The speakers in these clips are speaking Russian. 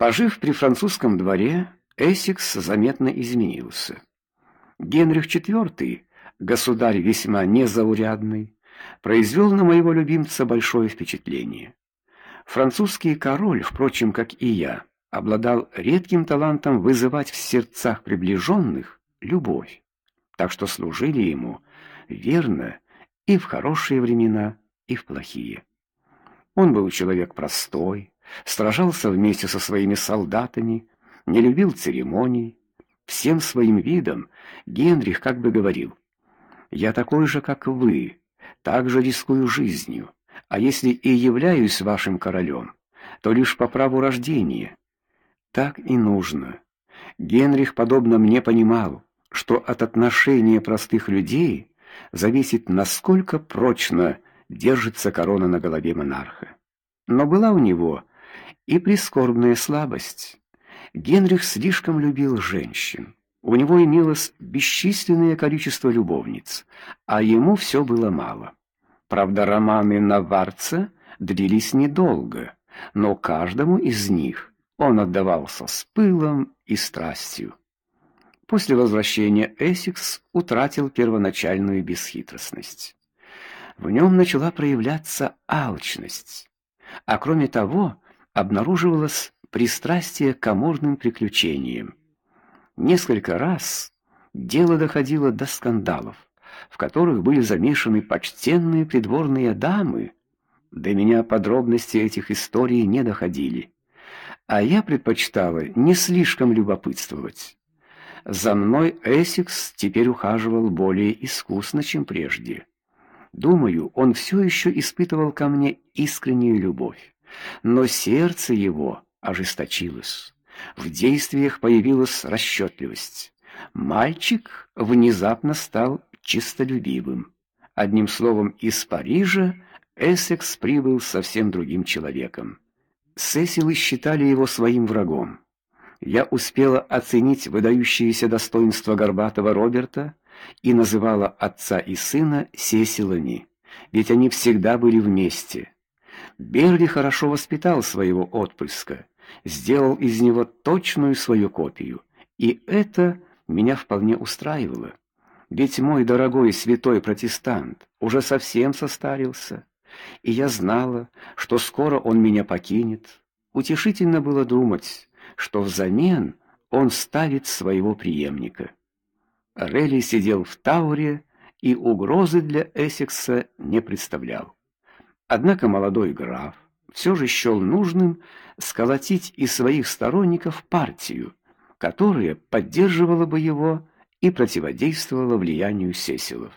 Пожив при французском дворе, Эссекс заметно изменился. Генрих IV, государь весьма незаурядный, произвел на моего любимца большое впечатление. Французский король, впрочем, как и я, обладал редким талантом вызывать в сердцах приближенных любовь, так что служили ему верно и в хорошие времена, и в плохие. Он был человек простой, сражался вместе со своими солдатами, не любил церемоний. Всем своим видом Генрих как бы говорил: "Я такой же, как вы, также рискую жизнью, а если и являюсь вашим королем, то лишь по праву рождения. Так и нужно". Генрих подобно мне понимал, что от отношения простых людей зависит, насколько прочно держится корона на голове монарха. Но была у него и прискорбная слабость. Генрих слишком любил женщин. У него имелось бесчисленное количество любовниц, а ему все было мало. Правда, романы Наварца длились недолго, но каждому из них он отдавался с пылом и страстью. После возвращения Эссекс утратил первоначальную бесхитростность. В нем начала проявляться алчность, а кроме того, обнаруживалось пристрастие к амурным приключениям. Несколько раз дело доходило до скандалов, в которых были замешаны почтенные придворные дамы. До меня подробности этих историй не доходили, а я предпочитала не слишком любопытствовать. За мной Эссекс теперь ухаживал более искусно, чем прежде. Думаю, он все еще испытывал ко мне искреннюю любовь, но сердце его ожесточилось. В действиях появилась расчетливость. Мальчик внезапно стал чистолюбивым. Одним словом, из Парижа Эссекс прибыл совсем другим человеком. Сесилы считали его своим врагом. Я успела оценить выдающиеся достоинства горбатого Роберта и называла отца и сына Сесилами, ведь они всегда были вместе. Берли хорошо воспитал своего отпрыска, сделал из него точную свою копию, и это меня вполне устраивало. Ведь мой дорогой святой протестант уже совсем состарился, и я знала, что скоро он меня покинет. Утешительно было думать, что взамен он ставит своего преемника. Релли сидел в Тауре и угрозы для Эссекса не представлял. Однако молодой граф все же счел нужным сколотить из своих сторонников партию, которая поддерживала бы его и противодействовала влиянию Сесилов.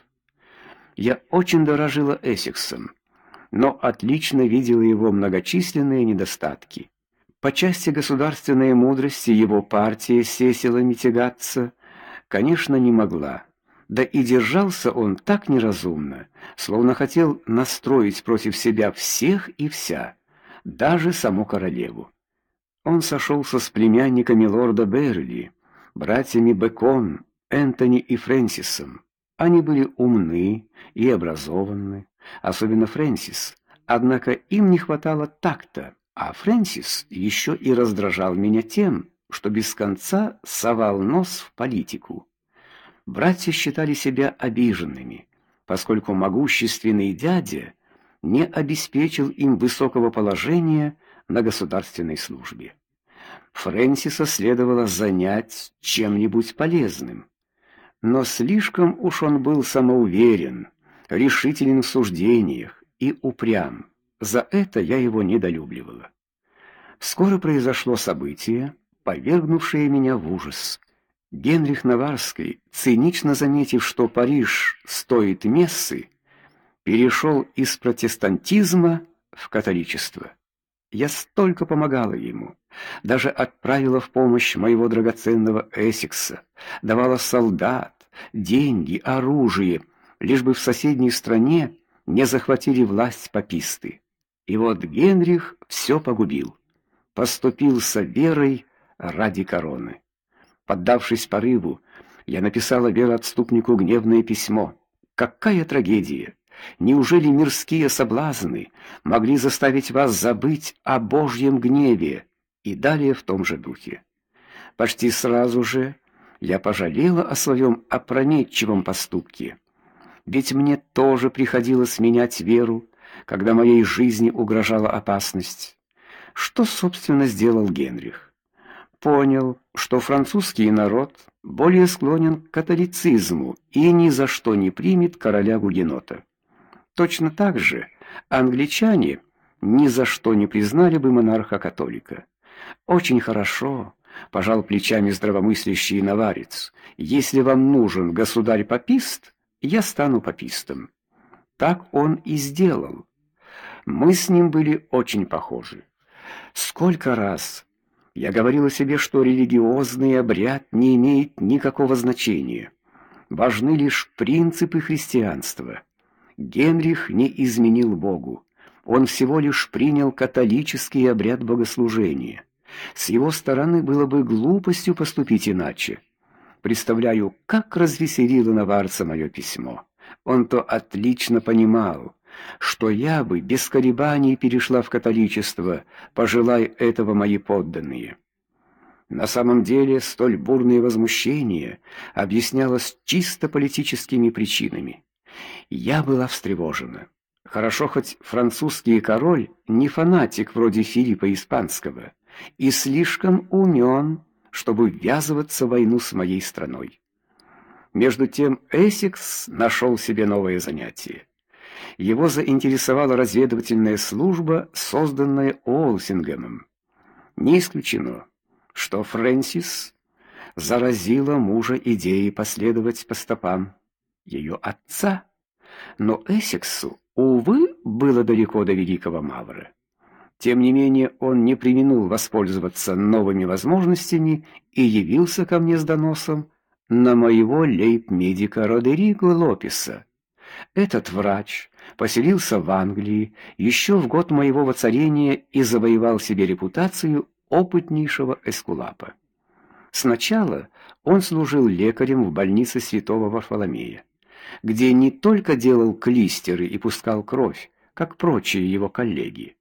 Я очень дорожила Эссексом, но отлично видела его многочисленные недостатки. По части государственной мудрости его партия с Сесилами тягаться, конечно, не могла. Да и держался он так неразумно, словно хотел настроить против себя всех и вся, даже саму королеву. Он сошелся с племянниками лорда Берли, братьями Бекон, Энтони и Фрэнсисом. Они были умны и образованы, особенно Фрэнсис. Однако им не хватало такта, а Фрэнсис еще и раздражал меня тем, что без конца совал нос в политику. Братья считали себя обиженными, поскольку могущественный дядя не обеспечил им высокого положения на государственной службе. Фрэнсиса следовало занять чем-нибудь полезным. Но слишком уж он был самоуверен, решителен в суждениях и упрям. За это я его недолюбливала. Скоро произошло событие, повергнувшее меня в ужас. Генрих Наварский, цинично заметив, что Париж стоит мессы, перешел из протестантизма в католичество. Я столько помогала ему, даже отправила в помощь моего драгоценного Эссекса, давала солдат, деньги, оружие, лишь бы в соседней стране не захватили власть паписты. И вот Генрих все погубил, поступился верой ради короны. Поддавшись порыву, я написала вероотступнику гневное письмо. Какая трагедия! Неужели мирские соблазны могли заставить вас забыть о Божьем гневе? и далее в том же духе. Почти сразу же я пожалела о своем опрометчивом поступке. Ведь мне тоже приходилось менять веру, когда моей жизни угрожала опасность. Что, собственно, сделал Генрих? Понял, что французский народ более склонен к католицизму и ни за что не примет короля гугенота. Точно так же англичане ни за что не признали бы монарха-католика. Очень хорошо, пожал плечами здравомыслящий наварец. Если вам нужен государь-папист, я стану папистом. Так он и сделал. Мы с ним были очень похожи. Сколько раз я говорила себе, что религиозный обряд не имеет никакого значения. Важны лишь принципы христианства. Генрих не изменил Богу. Он всего лишь принял католический обряд богослужения. С его стороны было бы глупостью поступить иначе. Представляю, как развеселило наварца мое письмо. Он то отлично понимал, что я бы без колебаний перешла в католичество, пожелай этого мои подданные. На самом деле, столь бурное возмущение объяснялось чисто политическими причинами. Я была встревожена. Хорошо хоть французский король не фанатик вроде Филиппа Испанского и слишком умен, чтобы ввязываться в войну с моей страной. Между тем Эссекс нашел себе новое занятие. Его заинтересовала разведывательная служба, созданная Олсингемом. Не исключено, что Фрэнсис заразила мужа идеей последовать по стопам ее отца, но Эссексу, увы, было далеко до великого Мавра. Тем не менее, он не преминул воспользоваться новыми возможностями и явился ко мне с доносом на моего лейб-медика Родериго Лопеса. Этот врач поселился в Англии еще в год моего воцарения и завоевал себе репутацию опытнейшего эскулапа. Сначала он служил лекарем в больнице Святого Варфоломея, где не только делал клистеры и пускал кровь, как прочие его коллеги,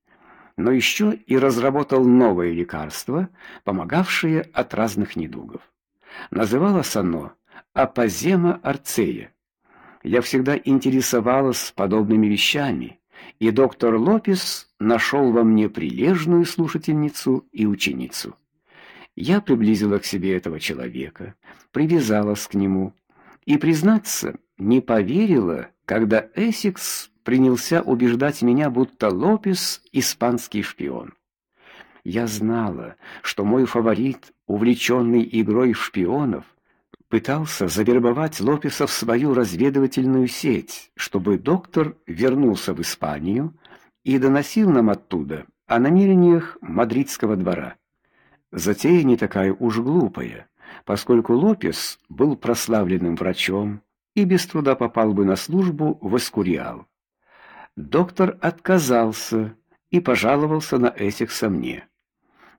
но еще и разработал новое лекарство, помогавшее от разных недугов. Называлось оно апозема арцея. Я всегда интересовалась подобными вещами, и доктор Лопес нашел во мне прилежную слушательницу и ученицу. Я приблизила к себе этого человека, привязалась к нему и, признаться, не поверила, когда Эссекс принялся убеждать меня, будто Лопес испанский шпион. Я знала, что мой фаворит, увлеченный игрой в шпионов, пытался завербовать Лопеса в свою разведывательную сеть, чтобы доктор вернулся в Испанию и доносил нам оттуда о намерениях мадридского двора. Затея не такая уж глупая, поскольку Лопес был прославленным врачом и без труда попал бы на службу в Эскуриал. Доктор отказался и пожаловался на Эссекса мне.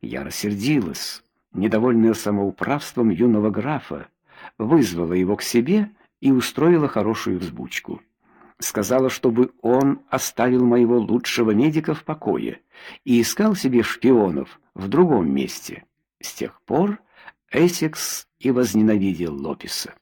Я рассердилась, недовольная самоуправством юного графа, вызвала его к себе и устроила хорошую взбучку. Сказала, чтобы он оставил моего лучшего медика в покое и искал себе шпионов в другом месте. С тех пор Эссекс и возненавидел Лопеса.